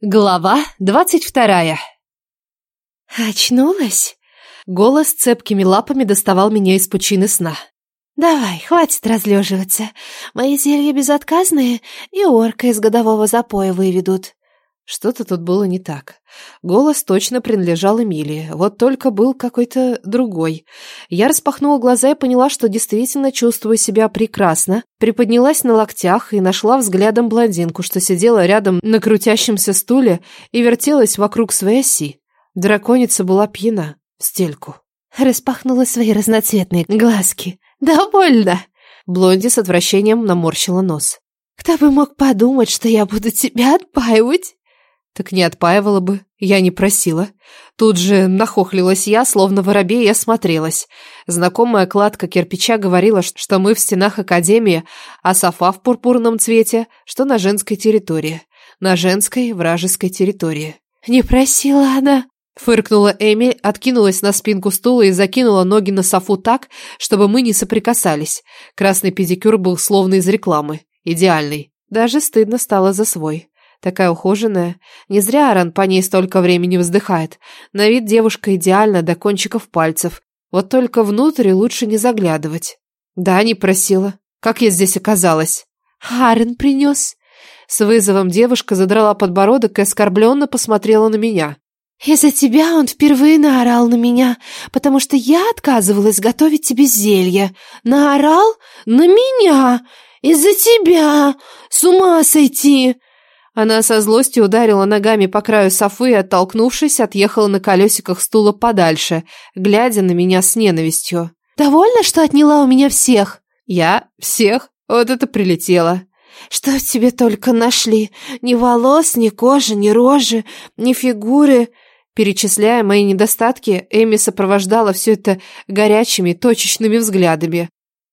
Глава двадцать вторая. Очнулась? Голос цепкими лапами доставал меня из пучины сна. Давай, хватит разлеживаться. Мои зелья безотказные и орка из годового запоя выведут. Что-то тут было не так. Голос точно принадлежал Эмилии, вот только был какой-то другой. Я распахнула глаза и поняла, что действительно чувствую себя прекрасно, приподнялась на локтях и нашла взглядом блондинку, что сидела рядом на крутящемся стуле и вертелась вокруг своей оси. Драконица была пьяна, в стельку. Распахнула свои разноцветные глазки. «Довольно!» Блонди с отвращением наморщила нос. «Кто бы мог подумать, что я буду тебя отпаивать?» Так не отпаивала бы, я не просила. Тут же нахохлилась я, словно воробей, и осмотрелась. Знакомая кладка кирпича говорила, что мы в стенах академии, а софа в пурпурном цвете, что на женской территории. На женской вражеской территории. «Не просила она», Фыркнула Эми, откинулась на спинку стула и закинула ноги на софу так, чтобы мы не соприкасались. Красный педикюр был словно из рекламы. Идеальный. Даже стыдно стало за свой. Такая ухоженная. Не зря Аран по ней столько времени вздыхает. На вид девушка идеальна до кончиков пальцев. Вот только внутрь лучше не заглядывать. Да, не просила. Как я здесь оказалась? Арен принес. С вызовом девушка задрала подбородок и оскорбленно посмотрела на меня. «Из-за тебя он впервые наорал на меня, потому что я отказывалась готовить тебе зелье. Наорал? На меня! Из-за тебя! С ума сойти!» Она со злостью ударила ногами по краю софы и, оттолкнувшись, отъехала на колесиках стула подальше, глядя на меня с ненавистью. «Довольно, что отняла у меня всех?» «Я? Всех? Вот это прилетело!» «Что в тебе только нашли? Ни волос, ни кожи, ни рожи, ни фигуры...» Перечисляя мои недостатки, Эми сопровождала все это горячими, точечными взглядами.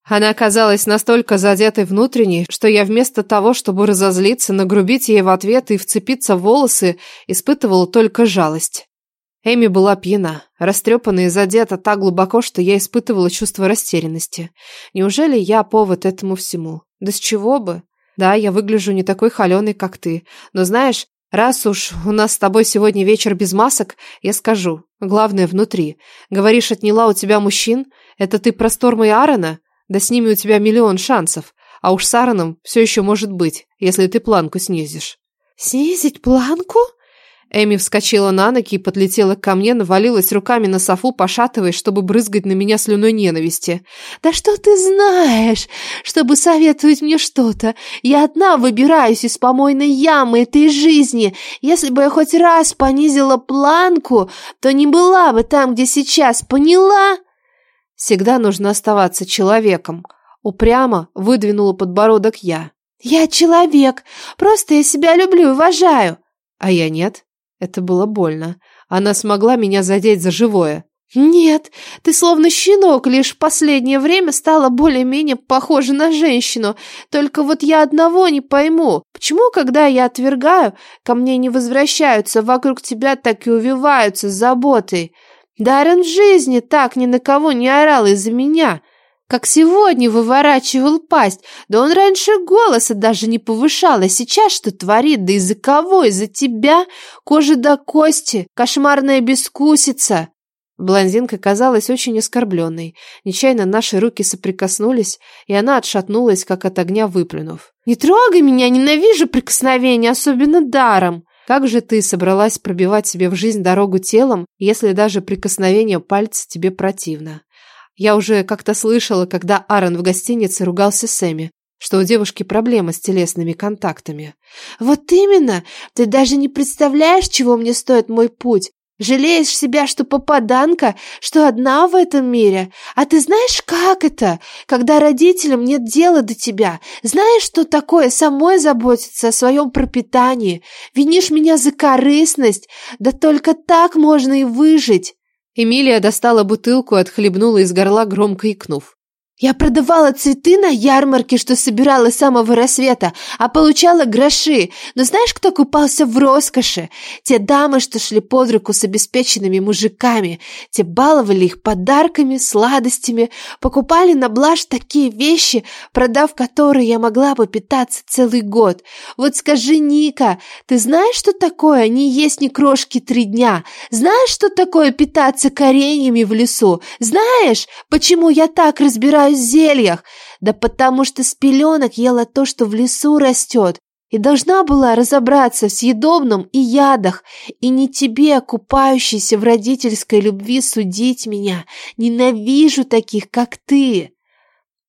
Она оказалась настолько задетой внутренней, что я вместо того, чтобы разозлиться, нагрубить ей в ответ и вцепиться в волосы, испытывала только жалость. Эми была пьяна, растрепана и задета так глубоко, что я испытывала чувство растерянности. Неужели я повод этому всему? Да с чего бы? Да, я выгляжу не такой холеной, как ты, но знаешь, раз уж у нас с тобой сегодня вечер без масок, я скажу, главное внутри. Говоришь, отняла у тебя мужчин? Это ты про Сторма и? Да с ними у тебя миллион шансов. А уж с Аароном все еще может быть, если ты планку снизишь. Снизить планку? Эми вскочила на ноги и подлетела ко мне, навалилась руками на софу, пошатываясь, чтобы брызгать на меня слюной ненависти. «Да что ты знаешь, чтобы советовать мне что-то? Я одна выбираюсь из помойной ямы этой жизни. Если бы я хоть раз понизила планку, то не была бы там, где сейчас, поняла?» Всегда нужно оставаться человеком. Упрямо выдвинула подбородок я. Я человек. Просто я себя люблю и уважаю. А я нет. Это было больно. Она смогла меня задеть за живое. «Нет, ты словно щенок, лишь в последнее время стала более-менее похожа на женщину. Только вот я одного не пойму. Почему, когда я отвергаю, ко мне не возвращаются, вокруг тебя так и увиваются с заботой? Даррен в жизни так ни на кого не орал из-за меня, как сегодня выворачивал пасть. Да он раньше голоса даже не повышал, а сейчас что творит? Да из-за кого? Из-за тебя? Кожа до кости, кошмарная бескусица. Блондинка казалась очень оскорбленной. Нечаянно наши руки соприкоснулись, и она отшатнулась, как от огня выплюнув. «Не трогай меня, ненавижу прикосновения, особенно даром!» Как же ты собралась пробивать себе в жизнь дорогу телом, если даже прикосновение пальца тебе противно? Я уже как-то слышала, когда Аарон в гостинице ругался с Эми, что у девушки проблемы с телесными контактами. «Вот именно! Ты даже не представляешь, чего мне стоит мой путь. Жалеешь себя, что попаданка, что одна в этом мире. А ты знаешь, как это, когда родителям нет дела до тебя? Знаешь, что такое самой заботиться о своем пропитании? Винишь меня за корыстность? Да только так можно и выжить. Эмилия достала бутылку отхлебнула из горла, громко икнув. Я продавала цветы на ярмарке, что собирала с самого рассвета, а получала гроши. Но знаешь, кто купался в роскоши? Те дамы, что шли под руку с обеспеченными мужиками. Те баловали их подарками, сладостями, покупали на блажь такие вещи, продав которые я могла бы питаться целый год. Вот скажи, Ника, ты знаешь, что такое не есть ни крошки три дня? Знаешь, что такое питаться кореньями в лесу? Знаешь, почему я так разбираюсь в зельях? Да потому что с пеленок ела то, что в лесу растет. И должна была разобраться в съедобном и ядах, и не тебе, купающейся в родительской любви, судить меня. Ненавижу таких, как ты.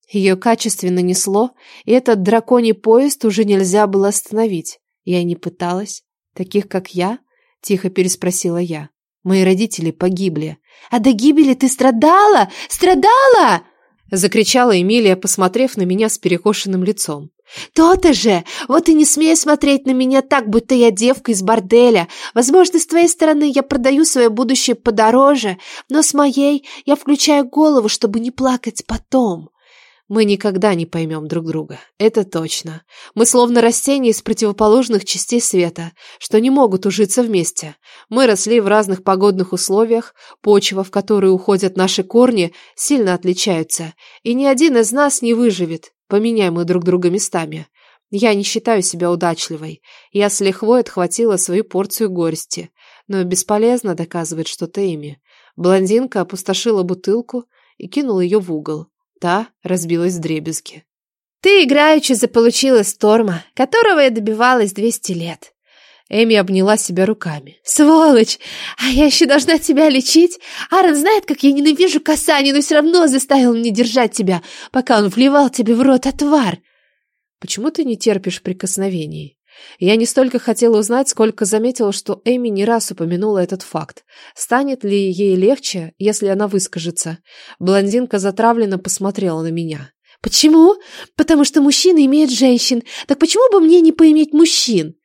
Ее качественно несло, и этот драконий поезд уже нельзя было остановить. Я не пыталась. Таких, как я? Тихо переспросила я. Мои родители погибли. А до гибели ты страдала? Страдала? Закричала Эмилия, посмотрев на меня с перекошенным лицом. «То-то же! Вот и не смей смотреть на меня так, будто я девка из борделя. Возможно, с твоей стороны я продаю свое будущее подороже, но с моей я включаю голову, чтобы не плакать потом». Мы никогда не поймем друг друга, это точно. Мы словно растения из противоположных частей света, что не могут ужиться вместе. Мы росли в разных погодных условиях, почва, в которую уходят наши корни, сильно отличаются, и ни один из нас не выживет, поменяем мы друг друга местами. Я не считаю себя удачливой. Я с лихвой отхватила свою порцию горести, но бесполезно доказывать что-то ими. Блондинка опустошила бутылку и кинула ее в угол. Та разбилась в дребезги. «Ты играючи заполучила Сторма, которого я добивалась двести лет». Эми обняла себя руками. «Сволочь! А я еще должна тебя лечить? Аарон знает, как я ненавижу касание, но все равно заставил меня держать тебя, пока он вливал тебе в рот отвар». «Почему ты не терпишь прикосновений?» Я не столько хотела узнать, сколько заметила, что Эми не раз упомянула этот факт. Станет ли ей легче, если она выскажется? Блондинка затравленно посмотрела на меня. «Почему? Потому что мужчины имеют женщин. Так почему бы мне не поиметь мужчин?»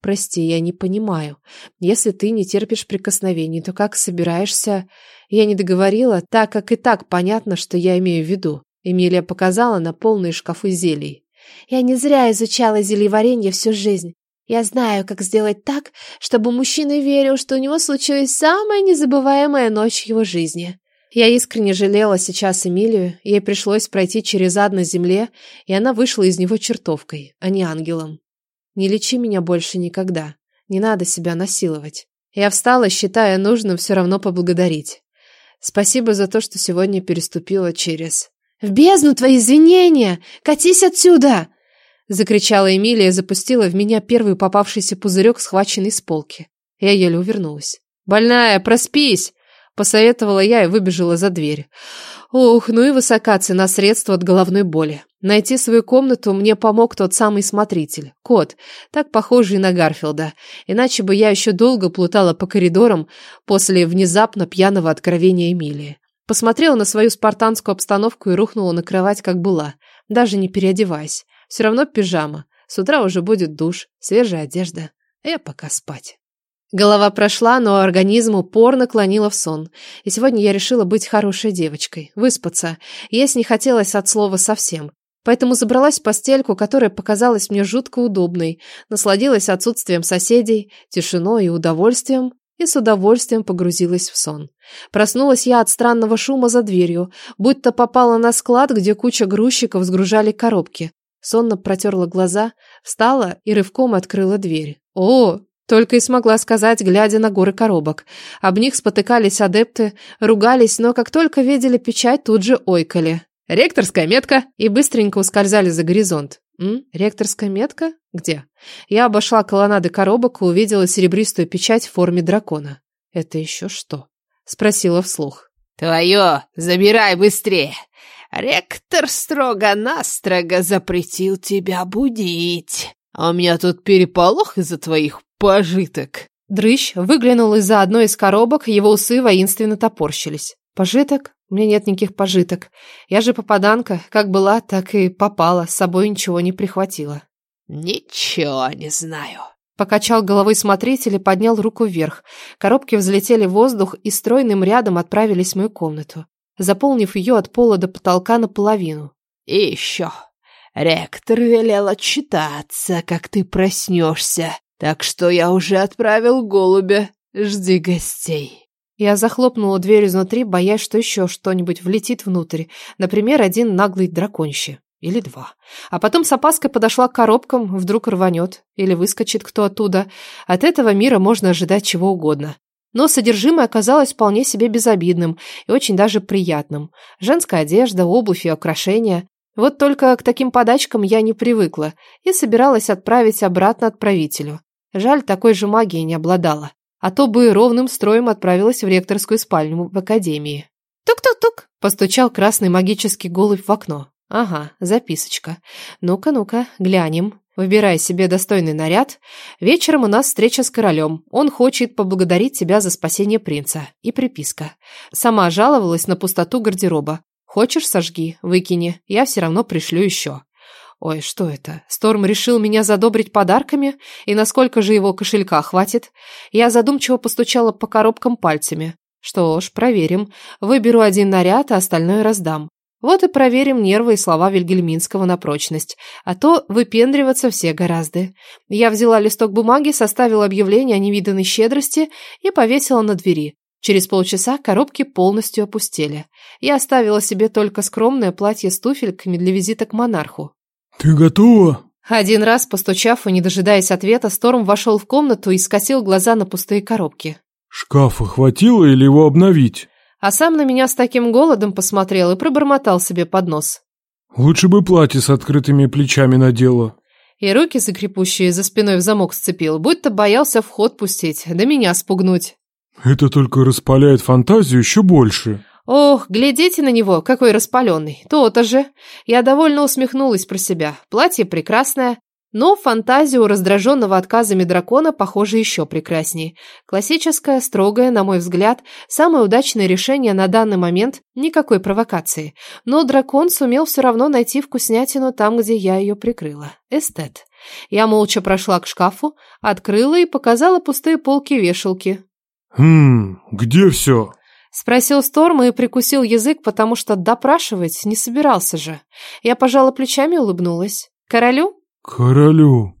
«Прости, я не понимаю. Если ты не терпишь прикосновений, то как собираешься...» Я не договорила, так как и так понятно, что я имею в виду. Эмилия показала на полные шкафы зелий. Я не зря изучала зельеваренье всю жизнь. Я знаю, как сделать так, чтобы мужчина верил, что у него случилась самая незабываемая ночь его жизни. Я искренне жалела сейчас Эмилию, ей пришлось пройти через ад на земле, и она вышла из него чертовкой, а не ангелом. Не лечи меня больше никогда, не надо себя насиловать. Я встала, считая нужным все равно поблагодарить. Спасибо за то, что сегодня переступила через... «В бездну твои извинения! Катись отсюда!» Закричала Эмилия запустила в меня первый попавшийся пузырек, схваченный с полки. Я еле увернулась. «Больная, проспись!» Посоветовала я и выбежала за дверь. Ох, ну и высока цена средства от головной боли. Найти свою комнату мне помог тот самый смотритель, кот, так похожий на Гарфилда. Иначе бы я еще долго плутала по коридорам после внезапно пьяного откровения Эмилии. Посмотрела на свою спартанскую обстановку и рухнула на кровать, как была, даже не переодеваясь. Все равно пижама. С утра уже будет душ, свежая одежда. А я пока спать. Голова прошла, но организм упорно клонила в сон. И сегодня я решила быть хорошей девочкой, выспаться. Есть не хотелось от слова совсем. Поэтому забралась в постельку, которая показалась мне жутко удобной, насладилась отсутствием соседей, тишиной и удовольствием, и с удовольствием погрузилась в сон. Проснулась я от странного шума за дверью, будто попала на склад, где куча грузчиков сгружали коробки. Сонно протерла глаза, встала и рывком открыла дверь. О, только и смогла сказать, глядя на горы коробок. Об них спотыкались адепты, ругались, но как только видели печать, тут же ойкали. «Ректорская метка!» и быстренько ускользали за горизонт. «М? Ректорская метка? Где?» Я обошла колоннады коробок и увидела серебристую печать в форме дракона. «Это еще что?» Спросила вслух. «Твое! Забирай быстрее! Ректор строго-настрого запретил тебя будить. А у меня тут переполох из-за твоих пожиток». Дрыщ выглянул из-за одной из коробок, его усы воинственно топорщились. «Пожиток? Меня нет никаких пожиток. Я же попаданка, как была, так и попала, с собой ничего не прихватила». «Ничего не знаю». Покачал головой смотритель и поднял руку вверх. Коробки взлетели в воздух и стройным рядом отправились в мою комнату. заполнив ее от пола до потолка наполовину. И еще. Ректор велел отчитаться, как ты проснешься. Так что я уже отправил голубя. Жди гостей. Я захлопнула дверь изнутри, боясь, что еще что-нибудь влетит внутрь. Например, один наглый драконище. Или два. А потом с опаской подошла к коробкам, вдруг рванет. Или выскочит кто оттуда. От этого мира можно ожидать чего угодно. Но содержимое оказалось вполне себе безобидным и очень даже приятным. Женская одежда, обувь и украшения. Вот только к таким подачкам я не привыкла и собиралась отправить обратно отправителю. Жаль, такой же магией не обладала. А то бы ровным строем отправилась в ректорскую спальню в академии. «Тук-тук-тук!» – постучал красный магический голубь в окно. Ага, записочка. Ну-ка, ну-ка, глянем. Выбирай себе достойный наряд. Вечером у нас встреча с королем. Он хочет поблагодарить тебя за спасение принца. И приписка. Сама жаловалась на пустоту гардероба. Хочешь, сожги, выкини. Я все равно пришлю еще. Ой, что это? Сторм решил меня задобрить подарками? И насколько же его кошелька хватит? Я задумчиво постучала по коробкам пальцами. Что ж, проверим. Выберу один наряд, а остальное раздам. Вот и проверим нервы и слова Вильгельминского на прочность. А то выпендриваться все гораздо. Я взяла листок бумаги, составила объявление о невиданной щедрости и повесила на двери. Через полчаса коробки полностью опустели. Я оставила себе только скромное платье с туфельками для визита к монарху. «Ты готова?» Один раз, постучав и не дожидаясь ответа, Сторм вошел в комнату и скосил глаза на пустые коробки. «Шкафа хватило или его обновить?» а сам на меня с таким голодом посмотрел и пробормотал себе под нос. «Лучше бы платье с открытыми плечами надела». И руки, закрепущие за спиной в замок сцепил, будто боялся в ход пустить, да меня спугнуть. «Это только распаляет фантазию еще больше». Ох, глядите на него, какой распаленный. То-то же. Я довольно усмехнулась про себя. Платье прекрасное, но фантазия у раздраженного отказами дракона, похоже, еще прекраснее. Классическое, строгое, на мой взгляд, самое удачное решение на данный момент – никакой провокации. Но дракон сумел все равно найти вкуснятину там, где я ее прикрыла. Эстет. Я молча прошла к шкафу, открыла и показала пустые полки-вешалки. «Хм, где все?» Спросил Сторм и прикусил язык, потому что допрашивать не собирался же. Я пожала плечами и улыбнулась. «Королю?» «Королю».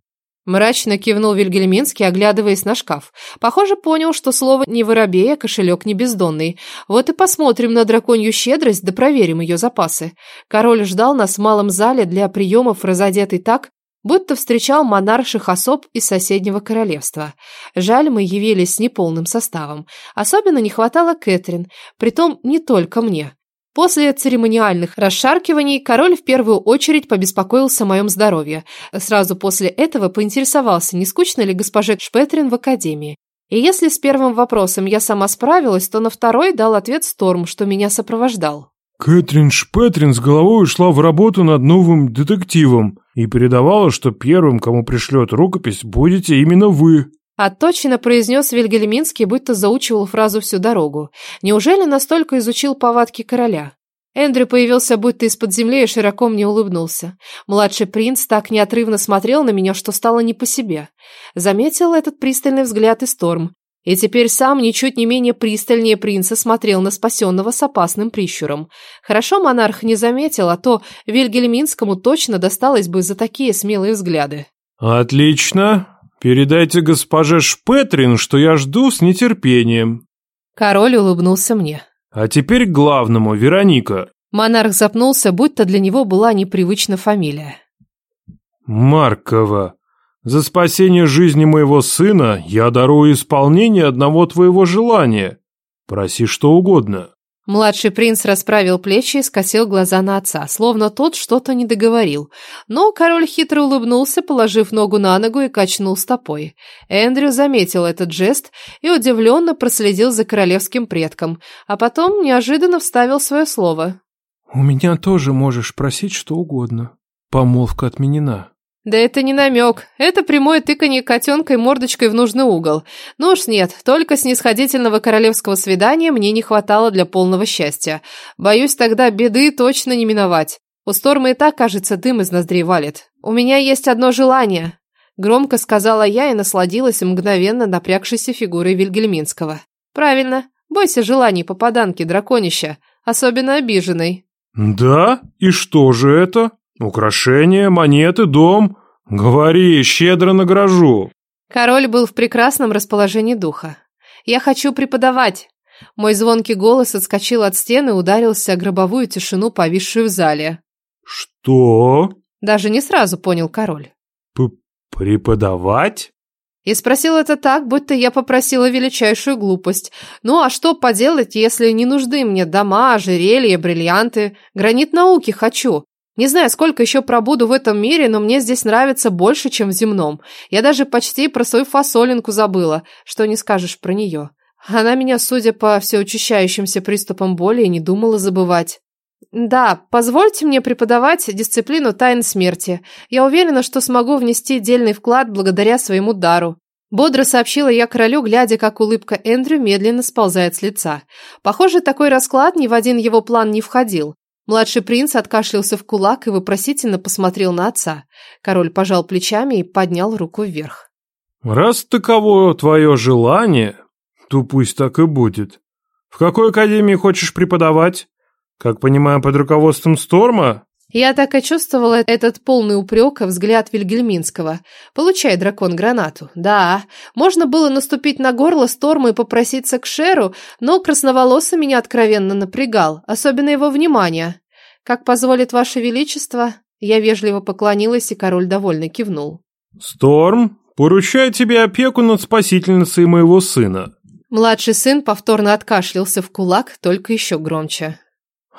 Мрачно кивнул Вильгельминский, оглядываясь на шкаф. Похоже, понял, что слово не воробей, а кошелек не бездонный. Вот и посмотрим на драконью щедрость, да проверим ее запасы. Король ждал нас в малом зале для приемов, разодетый так, будто встречал монарших особ из соседнего королевства. Жаль, мы явились с неполным составом. Особенно не хватало Кэтрин, притом не только мне. После церемониальных расшаркиваний король в первую очередь побеспокоился о моем здоровье. Сразу после этого поинтересовался, не скучно ли госпоже Шпетрин в академии. И если с первым вопросом я сама справилась, то на второй дал ответ Сторм, что меня сопровождал. Кэтрин Шпетрин с головой ушла в работу над новым детективом и передавала, что первым, кому пришлет рукопись, будете именно вы. Отточенно произнес Вильгельминский, будто заучивал фразу всю дорогу. Неужели настолько изучил повадки короля? Эндрю появился будто из-под земли и широко мне улыбнулся. Младший принц так неотрывно смотрел на меня, что стало не по себе. Заметил этот пристальный взгляд и Сторм. И теперь сам ничуть не менее пристальнее принца смотрел на спасенного с опасным прищуром. Хорошо монарх не заметил, а то Вильгельминскому точно досталось бы за такие смелые взгляды. «Отлично. Передайте госпоже Шпетрин, что я жду с нетерпением». Король улыбнулся мне. «А теперь к главному, Вероника». Монарх запнулся, будто для него была непривычна фамилия. «Маркова, за спасение жизни моего сына я дарую исполнение одного твоего желания. Проси что угодно». Младший принц расправил плечи и скосил глаза на отца, словно тот что-то не договорил. Но король хитро улыбнулся, положив ногу на ногу и качнул стопой. Эндрю заметил этот жест и удивленно проследил за королевским предком, а потом неожиданно вставил свое слово. «У меня тоже можешь просить что угодно. Помолвка отменена». Да это не намек. Это прямое тыканье котенкой мордочкой в нужный угол. Ну уж нет, только снисходительного королевского свидания мне не хватало для полного счастья. Боюсь, тогда беды точно не миновать. У Сторма и так, кажется, дым из ноздрей валит. У меня есть одно желание. Громко сказала я и насладилась мгновенно напрягшейся фигурой Вильгельминского. Правильно. Бойся желаний попаданки, драконища. особенно обиженной. Да? И что же это? Украшения, монеты, дом? Говори, щедро награжу. Король был в прекрасном расположении духа. «Я хочу преподавать!» Мой звонкий голос отскочил от стены и ударился о гробовую тишину, повисшую в зале. Что? Даже не сразу понял король. П преподавать? И спросил это так, будто я попросила величайшую глупость. Ну а что поделать, если не нужны мне дома, ожерелья, бриллианты? Гранит науки хочу. Не знаю, сколько еще пробуду в этом мире, но мне здесь нравится больше, чем в земном. Я даже почти про свою фасолинку забыла, что не скажешь про нее. Она меня, судя по всеучащающимся приступам боли, не думала забывать. Да, позвольте мне преподавать дисциплину тайн смерти. Я уверена, что смогу внести дельный вклад благодаря своему дару. Бодро сообщила я королю, глядя, как улыбка Эндрю медленно сползает с лица. Похоже, такой расклад ни в один его план не входил. Младший принц откашлялся в кулак и вопросительно посмотрел на отца. Король пожал плечами и поднял руку вверх. «Раз таково твое желание, то пусть так и будет. В какой академии хочешь преподавать? Как понимаю, под руководством Сторма?» Я так и чувствовала этот полный упрека взгляд Вильгельминского. Получай, дракон, гранату. Да, можно было наступить на горло Сторма и попроситься к Шеру, но красноволосый меня откровенно напрягал, особенно его внимание. Как позволит ваше величество, я вежливо поклонилась, и король довольно кивнул. «Сторм, поручаю тебе опеку над спасительницей моего сына». Младший сын повторно откашлялся в кулак, только еще громче.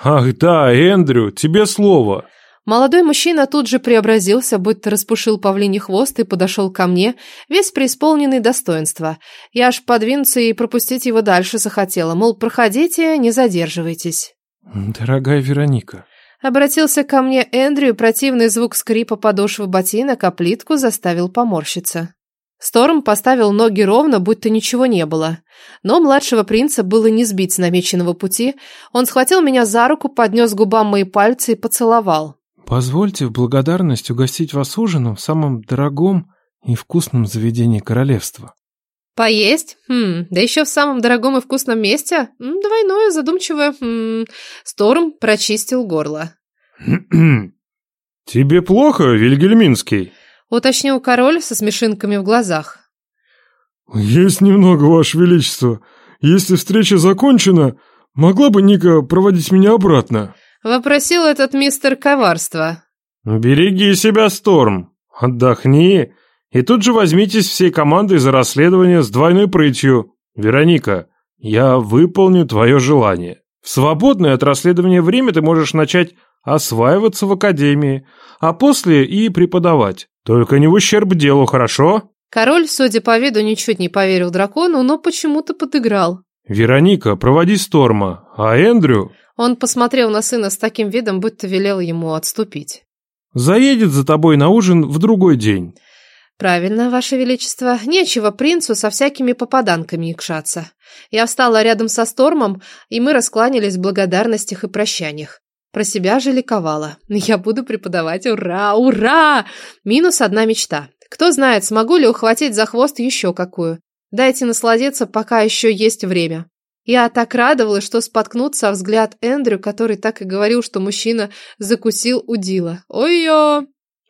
«Ах да, Эндрю, тебе слово!» Молодой мужчина тут же преобразился, будто распушил павлиний хвост и подошел ко мне, весь преисполненный достоинства. Я аж подвинуться и пропустить его дальше захотела, мол, проходите, не задерживайтесь. «Дорогая Вероника...» Обратился ко мне Эндрю, и противный звук скрипа подошвы ботинок, а плитку заставил поморщиться. Сторм поставил ноги ровно, будто ничего не было. Но младшего принца было не сбить с намеченного пути. Он схватил меня за руку, поднес к губам мои пальцы и поцеловал. «Позвольте в благодарность угостить вас ужином в самом дорогом и вкусном заведении королевства». «Поесть? Хм, да еще в самом дорогом и вкусном месте? М, двойное, задумчивое. Хм. Сторм прочистил горло. «Тебе плохо, Вильгельминский?» Уточнил король со смешинками в глазах. «Есть немного, Ваше Величество. Если встреча закончена, могла бы Ника проводить меня обратно?» Вопросил этот мистер коварства. «Береги себя, Сторм. Отдохни. И тут же возьмитесь всей командой за расследование с двойной прытью. Вероника, я выполню твое желание. В свободное от расследования время ты можешь начать осваиваться в академии, а после и преподавать. Только не в ущерб делу, хорошо?» Король, судя по виду, ничуть не поверил дракону, но почему-то подыграл. «Вероника, проводи Сторма, а Эндрю...» Он посмотрел на сына с таким видом, будто велел ему отступить. «Заедет за тобой на ужин в другой день». «Правильно, Ваше Величество. Нечего принцу со всякими попаданками икшаться. Я встала рядом со Стормом, и мы раскланялись в благодарностях и прощаниях. Про себя же ликовала. Я буду преподавать. Ура, ура! Минус одна мечта. Кто знает, смогу ли ухватить за хвост еще какую. Дайте насладиться, пока еще есть время. Я так радовалась, что споткнуться о взгляд Эндрю, который так и говорил, что мужчина закусил удила. Ой-ё!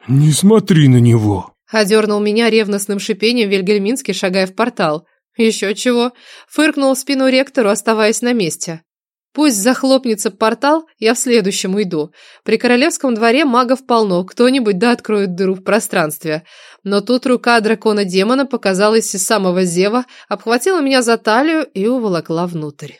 «Не смотри на него!» Одернул меня ревностным шипением Вильгельминский, шагая в портал. Еще чего. Фыркнул в спину ректору, оставаясь на месте. Пусть захлопнется портал, я в следующем уйду. При королевском дворе магов полно, кто-нибудь да откроет дыру в пространстве. Но тут рука дракона-демона показалась из самого зева, обхватила меня за талию и уволокла внутрь.